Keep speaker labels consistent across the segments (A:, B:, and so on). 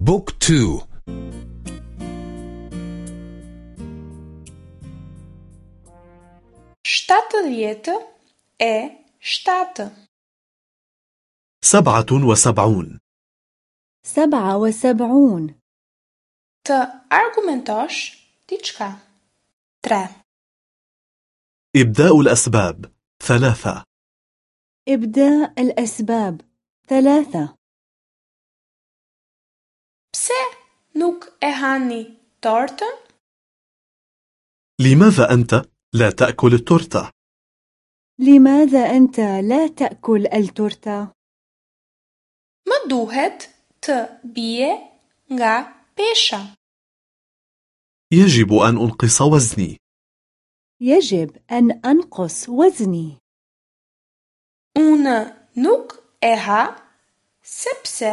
A: Book
B: two Shtatëdhjetë e shtatë
C: سبعة وسبعون.
D: سبعة وسبعون.
B: Të argumentosh diçka. Tre.
C: إبداء الأسباب. ثلاثة.
D: إبداء الأسباب. ثلاثة.
B: Pse nuk e hani tortën
C: لماذا أنت لا تأكل التورتة؟
D: لماذا أنت لا تأكل التورتة؟
B: më duhet të bie nga pesha
C: يجب أن أنقص وزني
D: يجب أن أنقص وزني
B: unë nuk e ha sepse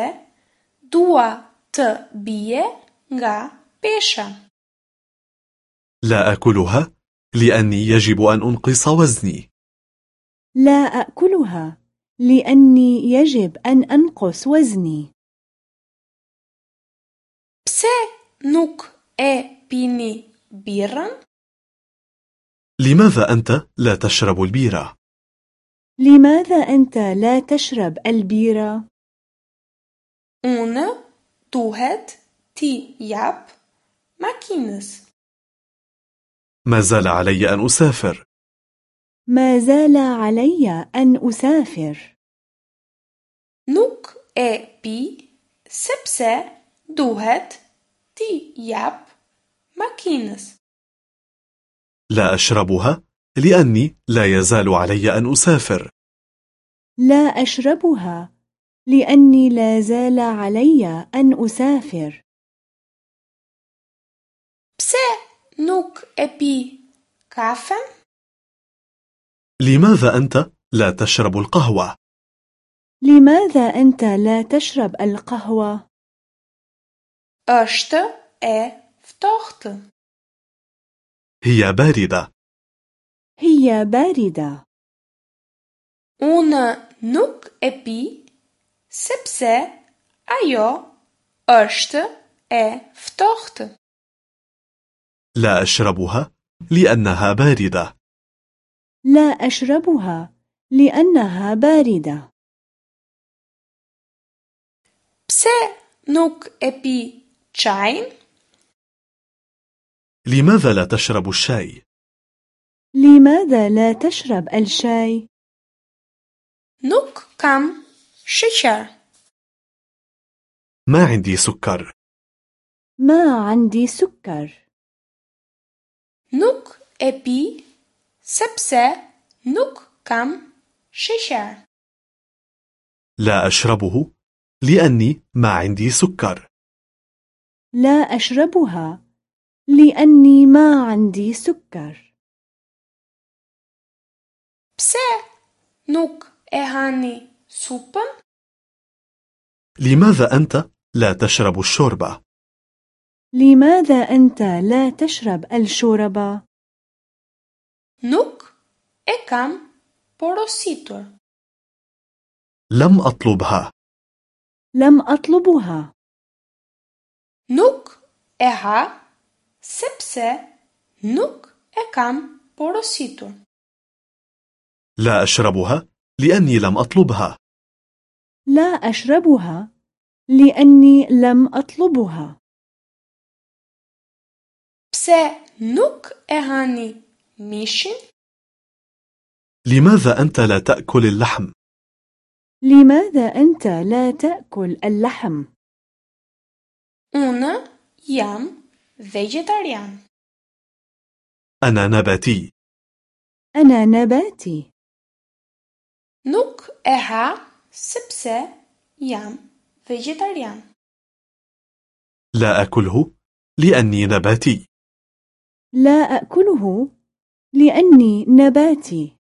B: dua të bie nga pesha
C: لا أكلها لأني يجب أن أنقص وزني
D: لا أكلها لأني يجب أن أنقص وزني
B: pse nuk e pini birrën
C: لماذا أنت لا تشرب البيرة؟
D: لماذا أنت لا تشرب البيرة؟
B: unë duhet ti jap makinës.
C: ما زال علي أن أسافر.
D: ما زال علي أن أسافر.
B: Nuk e pi sepse duhet ti jap makinës.
C: لا أشربها لأني لا يزال علي أن أسافر.
D: لا أشربها لأني لا زال علي أن أسافر.
B: Pse nuk e pi kafen
C: لماذا أنت لا تشرب القهوة؟
D: لماذا أنت لا تشرب القهوة؟
B: është e ftohtë.
C: هي باردة.
D: هي باردة.
B: Unë nuk e pi sepse ajo është e ftohtë
C: لا أشربها لأنها باردة
D: لا أشربها لأنها باردة
B: pse nuk e pi çajin
C: لماذا لا تشرب الشاي؟
D: لماذا لا تشرب الشاي؟
B: nuk kam sheqer
C: ما عندي سكر.
D: ما عندي سكر.
B: e pi sepse nuk kam sheqer
C: لا أشربه لأني ما عندي سكر.
D: لا أشربها لأني ما عندي سكر.
B: pse nuk e supën
C: لماذا أنت لا تشرب الشوربة؟
D: لماذا أنت لا تشرب الشوربة؟
B: e kam porositur
C: لم أطلبها.
D: لم أطلبها.
B: ha sepse nuk e kam porositur
C: لا أشربها لأني لم أطلبها.
D: لا أشربها لأني لم أطلبها.
B: Pse nuk e hani mishin?
C: لماذا أنت لا تأكل اللحم؟
D: لماذا أنت لا تأكل اللحم؟
B: unë jam vegetarian.
C: أنا نباتي.
D: أنا نباتي.
B: Nuk e ha sepse jam vegetarian.
C: لا أكله لأني نباتي.
D: لا أكله لأني نباتي.